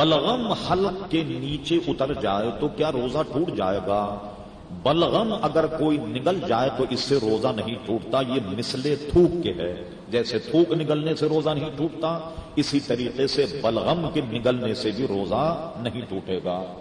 بلغم حلق کے نیچے اتر جائے تو کیا روزہ ٹوٹ جائے گا؟ بلغم اگر کوئی نگل جائے تو اس سے روزہ نہیں ٹوٹتا، یہ مسلے تھوک کے ہے۔ جیسے تھوک نگلنے سے روزہ نہیں ٹوٹتا، اسی طریقے سے بلغم کے نگلنے سے بھی روزہ نہیں ٹوٹے گا۔